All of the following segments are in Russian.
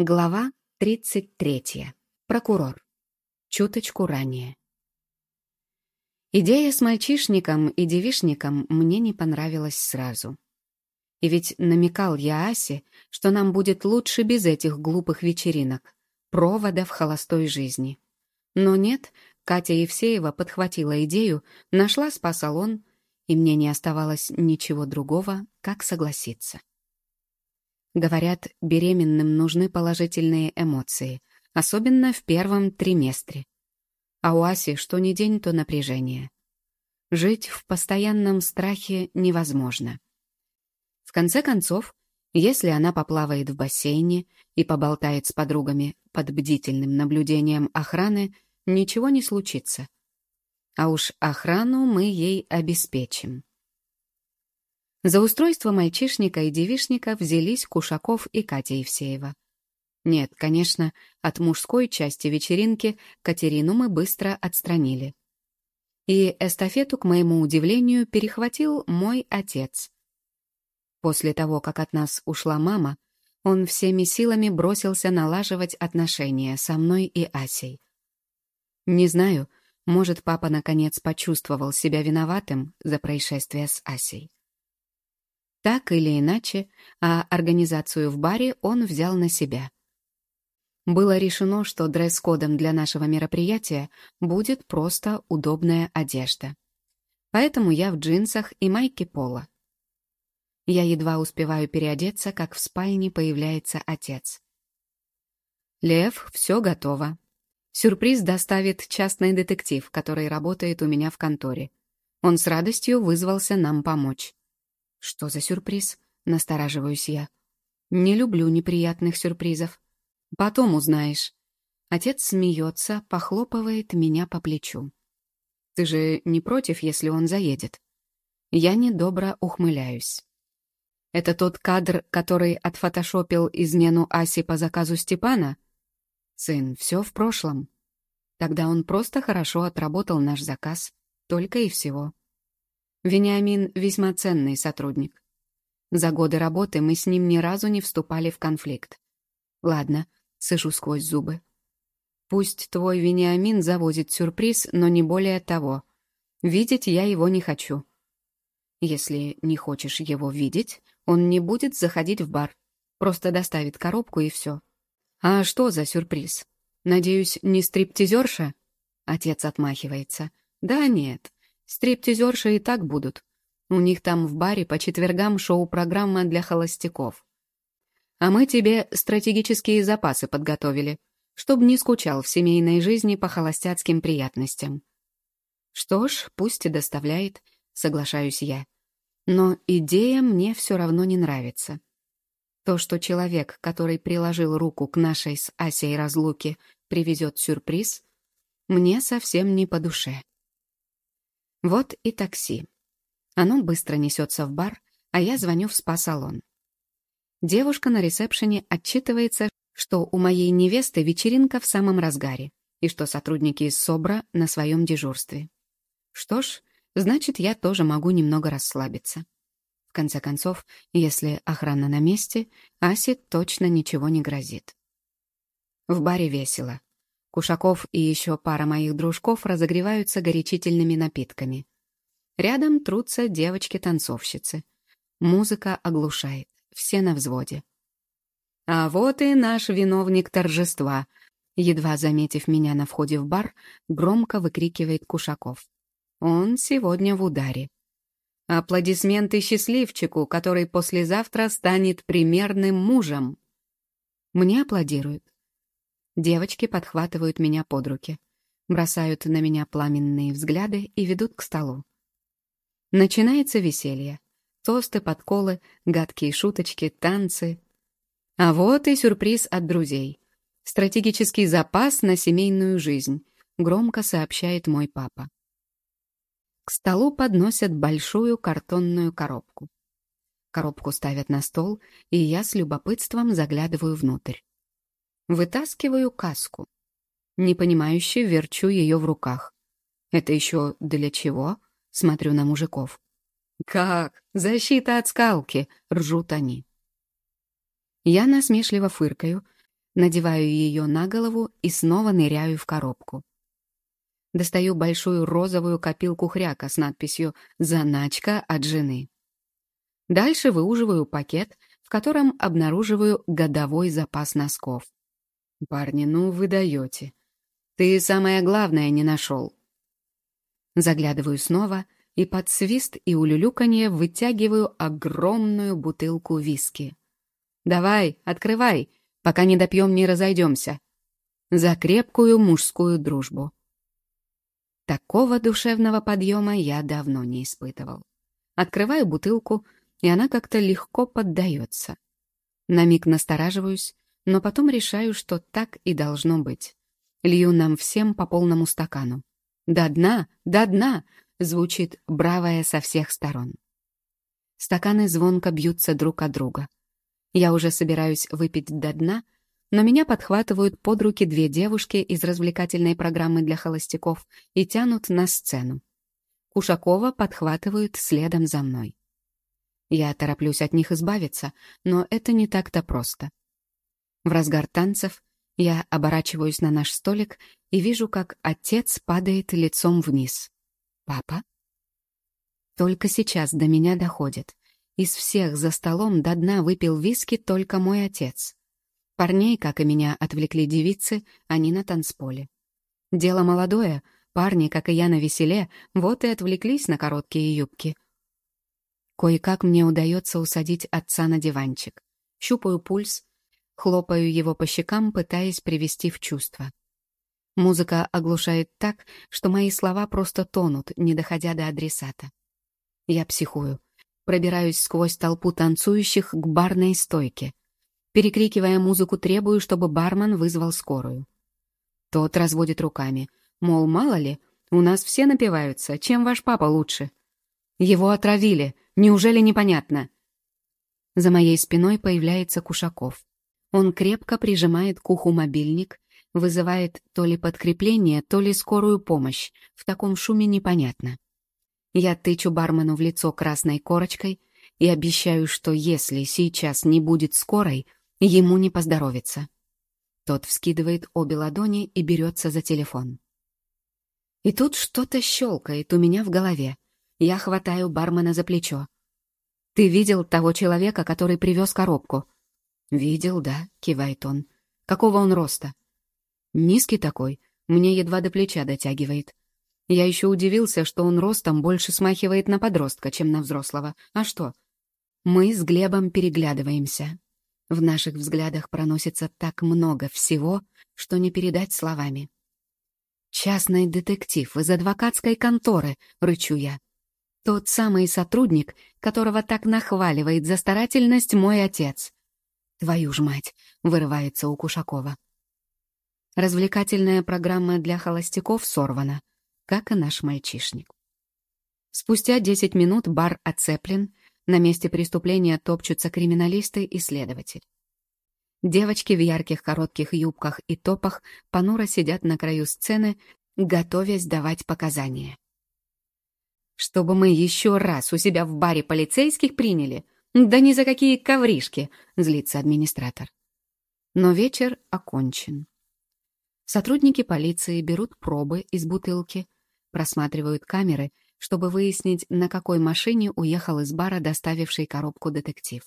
Глава 33. Прокурор. Чуточку ранее. Идея с мальчишником и девишником мне не понравилась сразу. И ведь намекал я Асе, что нам будет лучше без этих глупых вечеринок, провода в холостой жизни. Но нет, Катя Евсеева подхватила идею, нашла спа-салон, и мне не оставалось ничего другого, как согласиться. Говорят, беременным нужны положительные эмоции, особенно в первом триместре. А у Аси что ни день, то напряжение. Жить в постоянном страхе невозможно. В конце концов, если она поплавает в бассейне и поболтает с подругами под бдительным наблюдением охраны, ничего не случится. А уж охрану мы ей обеспечим. За устройство мальчишника и девишника взялись Кушаков и Катя Евсеева. Нет, конечно, от мужской части вечеринки Катерину мы быстро отстранили. И эстафету, к моему удивлению, перехватил мой отец. После того, как от нас ушла мама, он всеми силами бросился налаживать отношения со мной и Асей. Не знаю, может, папа наконец почувствовал себя виноватым за происшествие с Асей. Так или иначе, а организацию в баре он взял на себя. Было решено, что дресс-кодом для нашего мероприятия будет просто удобная одежда. Поэтому я в джинсах и майке пола. Я едва успеваю переодеться, как в спальне появляется отец. «Лев, все готово. Сюрприз доставит частный детектив, который работает у меня в конторе. Он с радостью вызвался нам помочь. Что за сюрприз? Настораживаюсь я. Не люблю неприятных сюрпризов. Потом узнаешь. Отец смеется, похлопывает меня по плечу. Ты же не против, если он заедет? Я недобро ухмыляюсь. Это тот кадр, который отфотошопил измену Аси по заказу Степана? Сын, все в прошлом. Тогда он просто хорошо отработал наш заказ. Только и всего. Вениамин весьма ценный сотрудник. За годы работы мы с ним ни разу не вступали в конфликт. Ладно, сижу сквозь зубы. Пусть твой Вениамин завозит сюрприз, но не более того. Видеть я его не хочу. Если не хочешь его видеть, он не будет заходить в бар. Просто доставит коробку и все. А что за сюрприз? Надеюсь, не стриптизерша? Отец отмахивается. Да нет, Стриптизерши и так будут. У них там в баре по четвергам шоу-программа для холостяков. А мы тебе стратегические запасы подготовили, чтобы не скучал в семейной жизни по холостяцким приятностям. Что ж, пусть и доставляет, соглашаюсь я. Но идея мне все равно не нравится. То, что человек, который приложил руку к нашей с Асей разлуке, привезет сюрприз, мне совсем не по душе. Вот и такси. Оно быстро несется в бар, а я звоню в спа-салон. Девушка на ресепшене отчитывается, что у моей невесты вечеринка в самом разгаре и что сотрудники из СОБРа на своем дежурстве. Что ж, значит, я тоже могу немного расслабиться. В конце концов, если охрана на месте, Асе точно ничего не грозит. В баре весело. Кушаков и еще пара моих дружков разогреваются горячительными напитками. Рядом трутся девочки-танцовщицы. Музыка оглушает, все на взводе. А вот и наш виновник торжества. Едва заметив меня на входе в бар, громко выкрикивает Кушаков. Он сегодня в ударе. Аплодисменты счастливчику, который послезавтра станет примерным мужем. Мне аплодируют. Девочки подхватывают меня под руки, бросают на меня пламенные взгляды и ведут к столу. Начинается веселье. Тосты, подколы, гадкие шуточки, танцы. А вот и сюрприз от друзей. Стратегический запас на семейную жизнь, громко сообщает мой папа. К столу подносят большую картонную коробку. Коробку ставят на стол, и я с любопытством заглядываю внутрь. Вытаскиваю каску. Непонимающе верчу ее в руках. Это еще для чего? Смотрю на мужиков. «Как? Защита от скалки!» — ржут они. Я насмешливо фыркаю, Надеваю ее на голову и снова ныряю в коробку. Достаю большую розовую копилку хряка с надписью «Заначка от жены». Дальше выуживаю пакет, в котором обнаруживаю годовой запас носков. «Парни, ну вы даете. Ты самое главное не нашел». Заглядываю снова и под свист и улюлюканье вытягиваю огромную бутылку виски. «Давай, открывай, пока не допьем, не разойдемся. За крепкую мужскую дружбу». Такого душевного подъема я давно не испытывал. Открываю бутылку, и она как-то легко поддается. На миг настораживаюсь, но потом решаю, что так и должно быть. Лью нам всем по полному стакану. «До дна! До дна!» — звучит бравая со всех сторон. Стаканы звонко бьются друг от друга. Я уже собираюсь выпить до дна, но меня подхватывают под руки две девушки из развлекательной программы для холостяков и тянут на сцену. Кушакова подхватывают следом за мной. Я тороплюсь от них избавиться, но это не так-то просто. В разгар танцев я оборачиваюсь на наш столик и вижу, как отец падает лицом вниз. «Папа?» Только сейчас до меня доходит. Из всех за столом до дна выпил виски только мой отец. Парней, как и меня, отвлекли девицы, они на танцполе. Дело молодое, парни, как и я на веселе, вот и отвлеклись на короткие юбки — Кое-как мне удается усадить отца на диванчик. Щупаю пульс, хлопаю его по щекам, пытаясь привести в чувство. Музыка оглушает так, что мои слова просто тонут, не доходя до адресата. Я психую. Пробираюсь сквозь толпу танцующих к барной стойке. Перекрикивая музыку, требую, чтобы бармен вызвал скорую. Тот разводит руками. Мол, мало ли, у нас все напиваются, чем ваш папа лучше? Его отравили, Неужели непонятно? За моей спиной появляется Кушаков. Он крепко прижимает к уху мобильник, вызывает то ли подкрепление, то ли скорую помощь. В таком шуме непонятно. Я тычу бармену в лицо красной корочкой и обещаю, что если сейчас не будет скорой, ему не поздоровится. Тот вскидывает обе ладони и берется за телефон. И тут что-то щелкает у меня в голове. Я хватаю бармена за плечо. «Ты видел того человека, который привез коробку?» «Видел, да», — кивает он. «Какого он роста?» «Низкий такой, мне едва до плеча дотягивает. Я еще удивился, что он ростом больше смахивает на подростка, чем на взрослого. А что?» Мы с Глебом переглядываемся. В наших взглядах проносится так много всего, что не передать словами. «Частный детектив из адвокатской конторы», — рычу я. Тот самый сотрудник, которого так нахваливает за старательность мой отец. «Твою ж мать!» — вырывается у Кушакова. Развлекательная программа для холостяков сорвана, как и наш мальчишник. Спустя 10 минут бар оцеплен, на месте преступления топчутся криминалисты и следователь. Девочки в ярких коротких юбках и топах понуро сидят на краю сцены, готовясь давать показания. Чтобы мы еще раз у себя в баре полицейских приняли? Да ни за какие ковришки, злится администратор. Но вечер окончен. Сотрудники полиции берут пробы из бутылки, просматривают камеры, чтобы выяснить, на какой машине уехал из бара доставивший коробку детектив.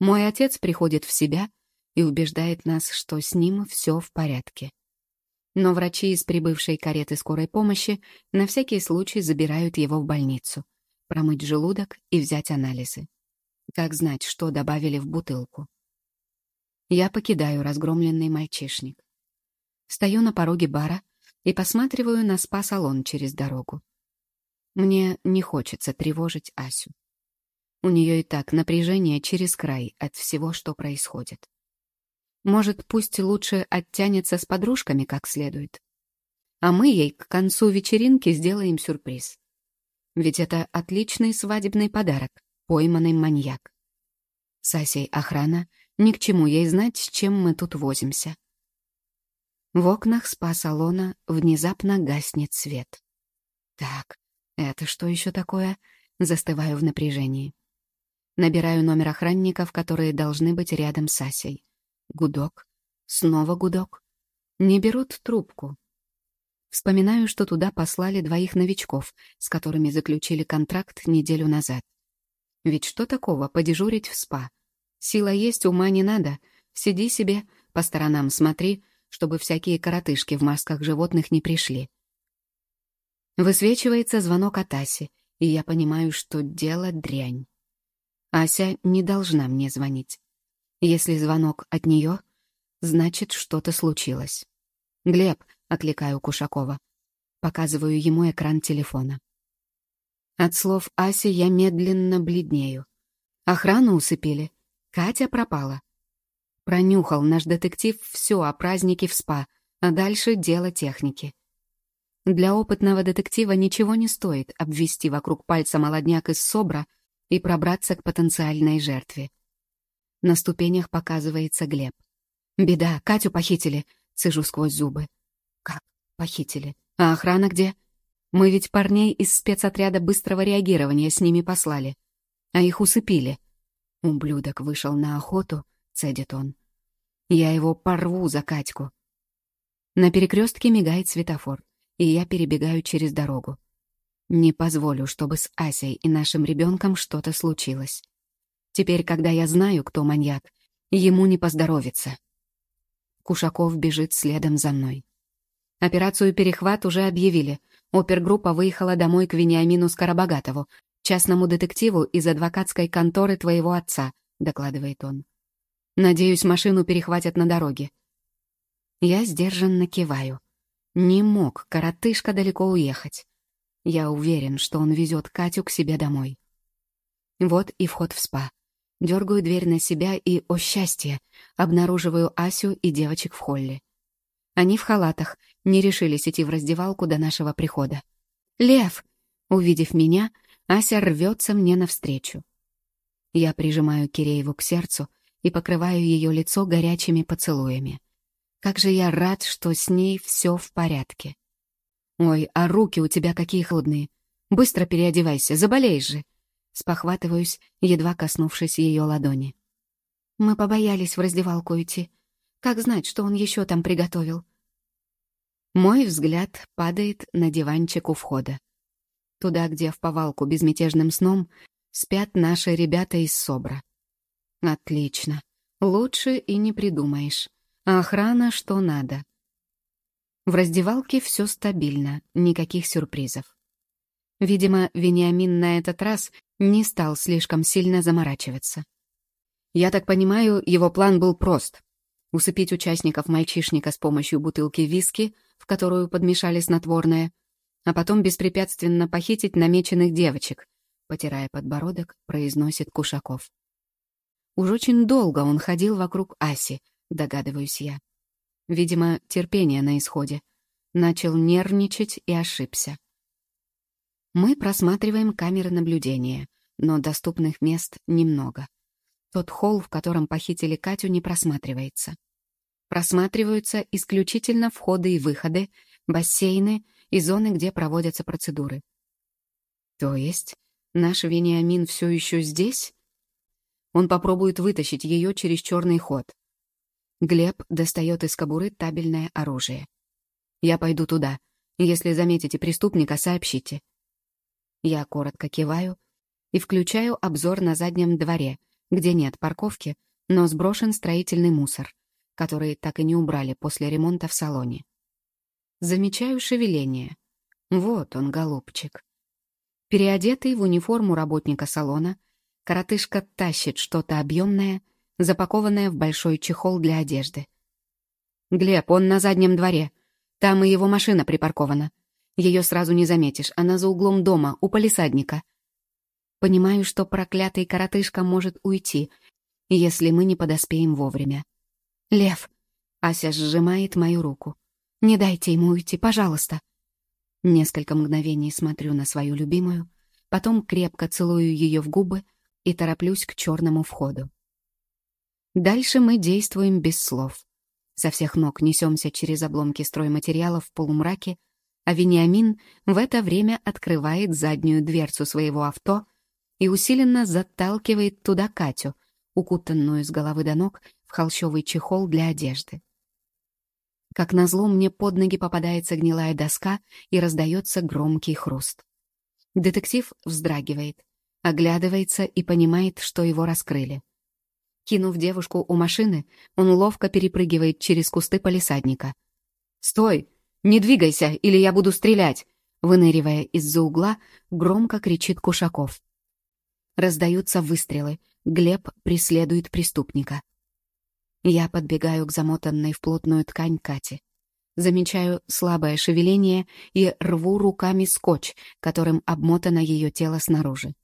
Мой отец приходит в себя и убеждает нас, что с ним все в порядке. Но врачи из прибывшей кареты скорой помощи на всякий случай забирают его в больницу, промыть желудок и взять анализы. Как знать, что добавили в бутылку? Я покидаю разгромленный мальчишник. Стою на пороге бара и посматриваю на спа-салон через дорогу. Мне не хочется тревожить Асю. У нее и так напряжение через край от всего, что происходит. Может, пусть лучше оттянется с подружками как следует. А мы ей к концу вечеринки сделаем сюрприз. Ведь это отличный свадебный подарок, пойманный маньяк. Сасей охрана, ни к чему ей знать, с чем мы тут возимся. В окнах спа-салона внезапно гаснет свет. Так, это что еще такое? Застываю в напряжении. Набираю номер охранников, которые должны быть рядом с Асей. Гудок. Снова гудок. Не берут трубку. Вспоминаю, что туда послали двоих новичков, с которыми заключили контракт неделю назад. Ведь что такого подежурить в спа? Сила есть, ума не надо. Сиди себе, по сторонам смотри, чтобы всякие коротышки в масках животных не пришли. Высвечивается звонок от Аси, и я понимаю, что дело дрянь. Ася не должна мне звонить. Если звонок от нее, значит, что-то случилось. «Глеб», — окликаю Кушакова. Показываю ему экран телефона. От слов Аси я медленно бледнею. Охрану усыпили. Катя пропала. Пронюхал наш детектив все о празднике в СПА, а дальше дело техники. Для опытного детектива ничего не стоит обвести вокруг пальца молодняк из СОБРа и пробраться к потенциальной жертве. На ступенях показывается Глеб. «Беда, Катю похитили», Цежу сквозь зубы. Похитили. А охрана где? Мы ведь парней из спецотряда быстрого реагирования с ними послали. А их усыпили. Ублюдок вышел на охоту, цедит он. Я его порву за Катьку. На перекрестке мигает светофор, и я перебегаю через дорогу. Не позволю, чтобы с Асей и нашим ребенком что-то случилось. Теперь, когда я знаю, кто маньяк, ему не поздоровится. Кушаков бежит следом за мной. Операцию «Перехват» уже объявили. Опергруппа выехала домой к Вениамину Скоробогатову, частному детективу из адвокатской конторы твоего отца, докладывает он. Надеюсь, машину перехватят на дороге. Я сдержанно киваю. Не мог коротышка далеко уехать. Я уверен, что он везет Катю к себе домой. Вот и вход в спа. Дергаю дверь на себя и, о счастье, обнаруживаю Асю и девочек в холле. Они в халатах, не решились идти в раздевалку до нашего прихода. «Лев!» Увидев меня, Ася рвется мне навстречу. Я прижимаю Кирееву к сердцу и покрываю ее лицо горячими поцелуями. Как же я рад, что с ней все в порядке. «Ой, а руки у тебя какие холодные! Быстро переодевайся, заболеешь же!» Спохватываюсь, едва коснувшись ее ладони. Мы побоялись в раздевалку идти. Как знать, что он еще там приготовил? Мой взгляд падает на диванчик у входа. Туда, где в повалку безмятежным сном спят наши ребята из СОБРа. Отлично. Лучше и не придумаешь. А охрана что надо. В раздевалке все стабильно, никаких сюрпризов. Видимо, Вениамин на этот раз не стал слишком сильно заморачиваться. Я так понимаю, его план был прост — усыпить участников мальчишника с помощью бутылки виски, в которую подмешали снотворное, а потом беспрепятственно похитить намеченных девочек, потирая подбородок, произносит Кушаков. Уж очень долго он ходил вокруг Аси, догадываюсь я. Видимо, терпение на исходе. Начал нервничать и ошибся. Мы просматриваем камеры наблюдения, но доступных мест немного. Тот холл, в котором похитили Катю, не просматривается. Просматриваются исключительно входы и выходы, бассейны и зоны, где проводятся процедуры. То есть наш Вениамин все еще здесь? Он попробует вытащить ее через черный ход. Глеб достает из кобуры табельное оружие. «Я пойду туда. Если заметите преступника, сообщите. Я коротко киваю и включаю обзор на заднем дворе, где нет парковки, но сброшен строительный мусор, который так и не убрали после ремонта в салоне. Замечаю шевеление. Вот он, голубчик. Переодетый в униформу работника салона, коротышка тащит что-то объемное, запакованное в большой чехол для одежды. «Глеб, он на заднем дворе. Там и его машина припаркована», ее сразу не заметишь, она за углом дома, у полисадника. Понимаю, что проклятый коротышка может уйти, если мы не подоспеем вовремя. «Лев!» — Ася сжимает мою руку. «Не дайте ему уйти, пожалуйста!» Несколько мгновений смотрю на свою любимую, потом крепко целую ее в губы и тороплюсь к черному входу. Дальше мы действуем без слов. Со всех ног несемся через обломки стройматериалов в полумраке, а Вениамин в это время открывает заднюю дверцу своего авто и усиленно заталкивает туда Катю, укутанную с головы до ног в холщовый чехол для одежды. Как назло, мне под ноги попадается гнилая доска и раздается громкий хруст. Детектив вздрагивает, оглядывается и понимает, что его раскрыли. Кинув девушку у машины, он ловко перепрыгивает через кусты полисадника. «Стой! Не двигайся, или я буду стрелять!» Выныривая из-за угла, громко кричит Кушаков. Раздаются выстрелы. Глеб преследует преступника. Я подбегаю к замотанной в плотную ткань Кате. Замечаю слабое шевеление и рву руками скотч, которым обмотано ее тело снаружи.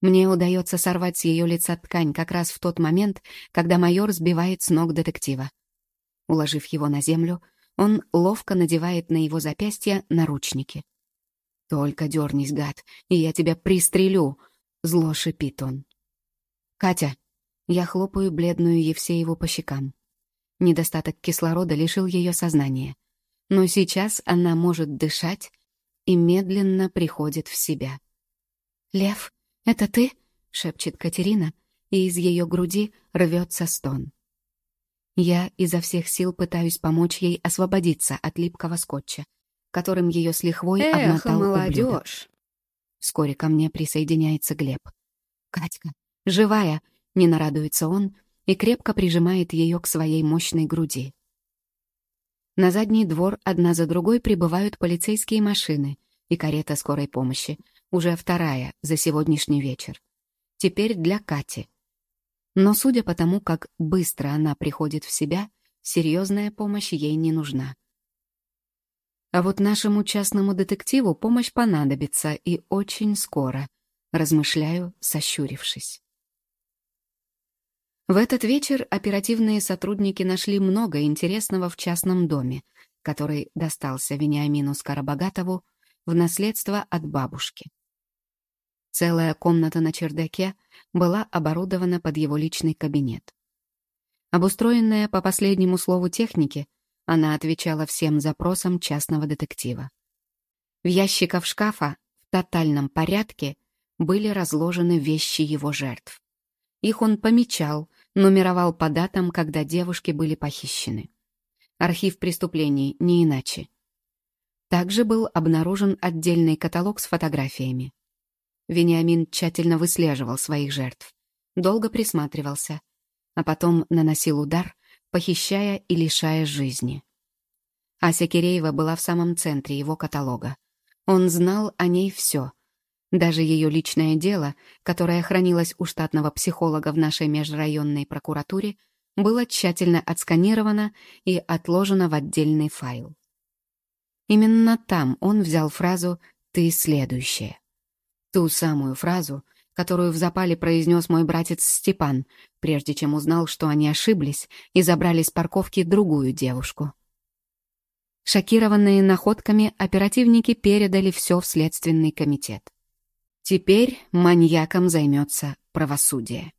Мне удается сорвать с ее лица ткань как раз в тот момент, когда майор сбивает с ног детектива. Уложив его на землю, он ловко надевает на его запястье наручники. «Только дернись, гад, и я тебя пристрелю!» — зло шипит он. «Катя!» — я хлопаю бледную Евсееву по щекам. Недостаток кислорода лишил ее сознания. Но сейчас она может дышать и медленно приходит в себя. «Лев!» «Это ты?» — шепчет Катерина, и из ее груди рвется стон. Я изо всех сил пытаюсь помочь ей освободиться от липкого скотча, которым ее с лихвой Эх, обмотал молодежь! ублюдок. Вскоре ко мне присоединяется Глеб. «Катька, живая!» — не нарадуется он и крепко прижимает ее к своей мощной груди. На задний двор одна за другой прибывают полицейские машины и карета скорой помощи, уже вторая за сегодняшний вечер. Теперь для Кати. Но судя по тому, как быстро она приходит в себя, серьезная помощь ей не нужна. А вот нашему частному детективу помощь понадобится и очень скоро, размышляю, сощурившись. В этот вечер оперативные сотрудники нашли много интересного в частном доме, который достался Вениамину Скоробогатову в наследство от бабушки. Целая комната на чердаке была оборудована под его личный кабинет. Обустроенная по последнему слову техники, она отвечала всем запросам частного детектива. В ящиках шкафа в тотальном порядке были разложены вещи его жертв. Их он помечал, нумеровал по датам, когда девушки были похищены. Архив преступлений не иначе. Также был обнаружен отдельный каталог с фотографиями. Вениамин тщательно выслеживал своих жертв, долго присматривался, а потом наносил удар, похищая и лишая жизни. Ася Киреева была в самом центре его каталога. Он знал о ней все. Даже ее личное дело, которое хранилось у штатного психолога в нашей межрайонной прокуратуре, было тщательно отсканировано и отложено в отдельный файл. Именно там он взял фразу «ты следующая». Ту самую фразу, которую в запале произнес мой братец Степан, прежде чем узнал, что они ошиблись и забрали с парковки другую девушку. Шокированные находками, оперативники передали все в Следственный комитет. Теперь маньяком займется правосудие.